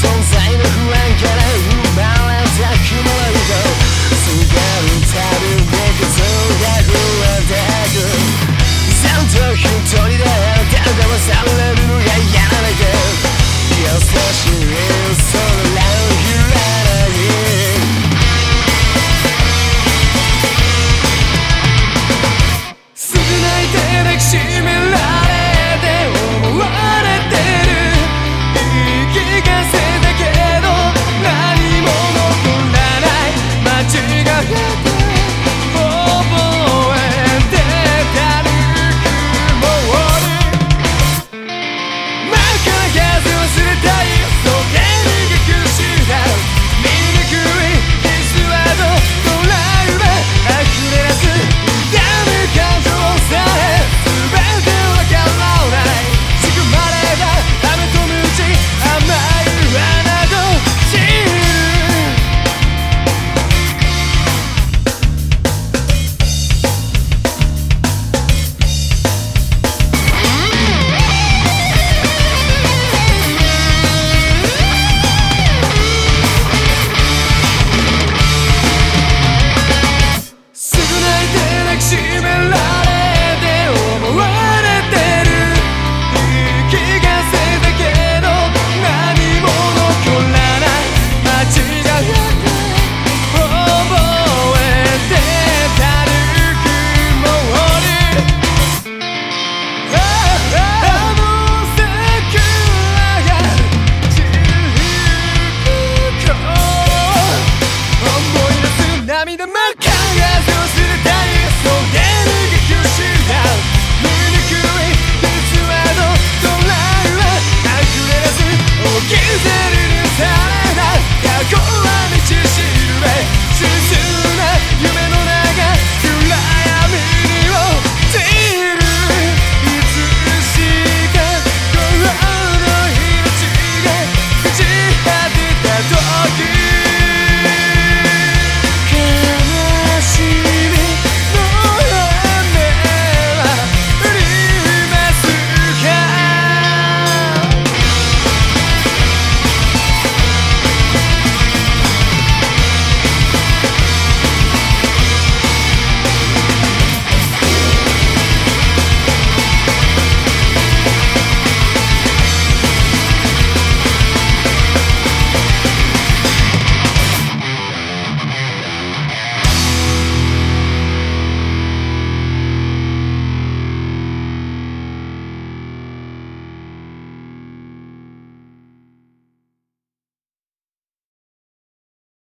sonzeiros